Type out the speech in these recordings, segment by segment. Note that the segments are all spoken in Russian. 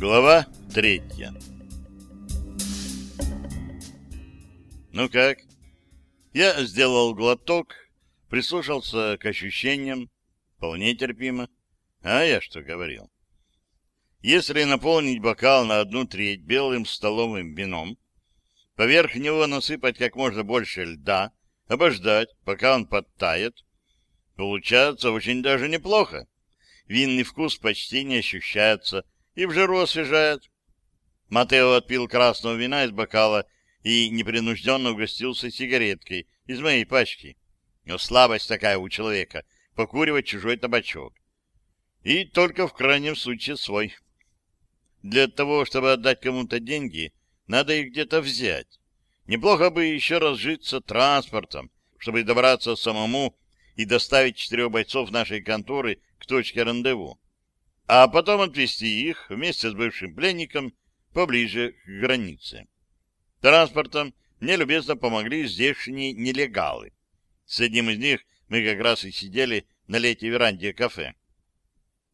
Глава третья Ну как? Я сделал глоток, прислушался к ощущениям, вполне терпимо. А я что говорил? Если наполнить бокал на одну треть белым столовым вином, поверх него насыпать как можно больше льда, обождать, пока он подтает, получается очень даже неплохо. Винный вкус почти не ощущается и в жиру освежает. Матео отпил красного вина из бокала и непринужденно угостился сигареткой из моей пачки. Но слабость такая у человека — покуривать чужой табачок. И только в крайнем случае свой. Для того, чтобы отдать кому-то деньги, надо их где-то взять. Неплохо бы еще разжиться транспортом, чтобы добраться самому и доставить четырех бойцов нашей конторы к точке рандеву, а потом отвезти их вместе с бывшим пленником поближе к границе. Транспортом мне любезно помогли здешние нелегалы. С одним из них мы как раз и сидели на летней веранде кафе.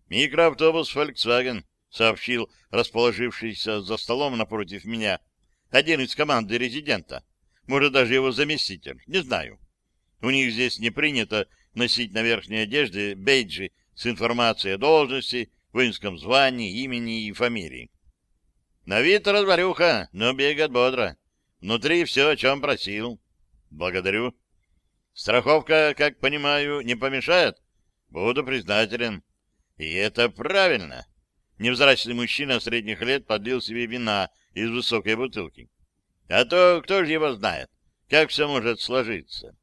«Микроавтобус Volkswagen», — сообщил расположившийся за столом напротив меня один из команды резидента. Может, даже его заместитель, не знаю. У них здесь не принято носить на верхней одежде бейджи с информацией о должности, воинском звании, имени и фамилии. На вид разварюха, но бегает бодро. Внутри все, о чем просил. Благодарю. Страховка, как понимаю, не помешает? Буду признателен. И это правильно. Невзрачный мужчина средних лет подлил себе вина из высокой бутылки. А то кто же его знает, как все может сложиться.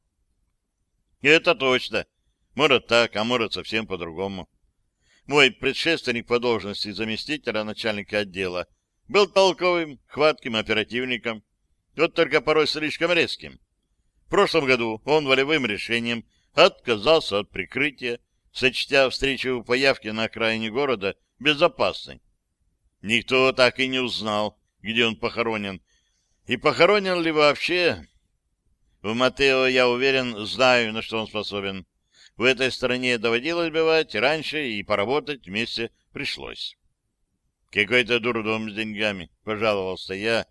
Это точно. Может так, а может совсем по-другому. Мой предшественник по должности заместителя начальника отдела был толковым, хватким оперативником, вот только порой слишком резким. В прошлом году он волевым решением отказался от прикрытия, сочтя встречу по явке на окраине города безопасной. Никто так и не узнал, где он похоронен, и похоронен ли вообще. В Матео, я уверен, знаю, на что он способен. В этой стране доводилось бывать раньше, и поработать вместе пришлось. Какой-то дурдом с деньгами, пожаловался я.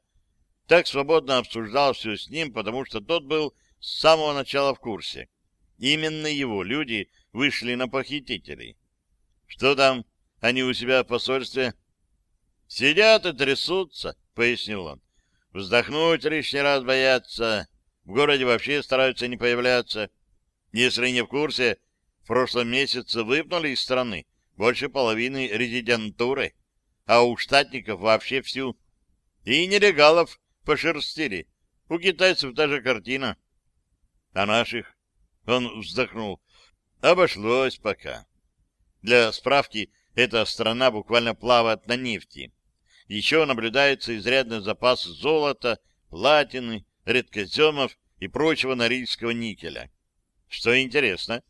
Так свободно обсуждал все с ним, потому что тот был с самого начала в курсе. Именно его люди вышли на похитителей. Что там, они у себя в посольстве? Сидят и трясутся, пояснил он. Вздохнуть лишний раз боятся. В городе вообще стараются не появляться. Если не в курсе, в прошлом месяце выпнули из страны больше половины резидентуры а у штатников вообще всю. И нелегалов пошерстили. У китайцев та же картина. А наших? Он вздохнул. Обошлось пока. Для справки, эта страна буквально плавает на нефти. Еще наблюдается изрядный запас золота, платины, редкоземов и прочего норильского никеля. Что интересно,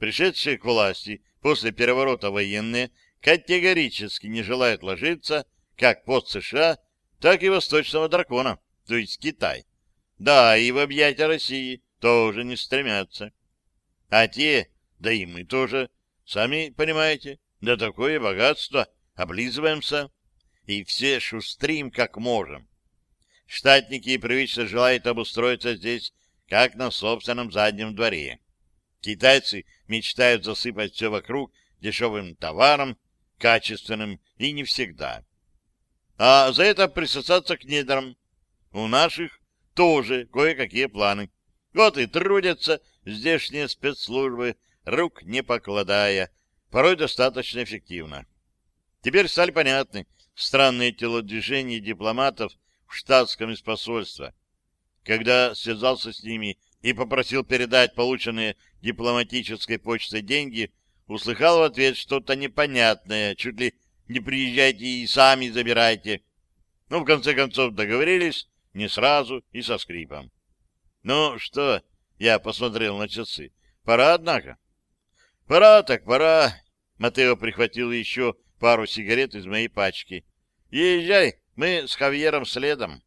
пришедшие к власти после переворота военные категорически не желают ложиться как под США, так и Восточного дракона, то есть Китай. Да, и в объятия России тоже не стремятся. А те, да и мы тоже, сами понимаете, да такое богатство, облизываемся, и все шустрим как можем. Штатники привычно желают обустроиться здесь, как на собственном заднем дворе. Китайцы мечтают засыпать все вокруг дешевым товаром, качественным и не всегда. А за это присосаться к недрам. У наших тоже кое-какие планы. Вот и трудятся здешние спецслужбы, рук не покладая, порой достаточно эффективно. Теперь стали понятны странные телодвижения дипломатов в штатском из посольства. Когда связался с ними и попросил передать полученные дипломатической почтой деньги, услыхал в ответ что-то непонятное, чуть ли не приезжайте и сами забирайте. Ну, в конце концов, договорились не сразу и со скрипом. Ну, что, я посмотрел на часы. Пора, однако. Пора так пора. Матео прихватил еще пару сигарет из моей пачки. Езжай, мы с Хавьером следом.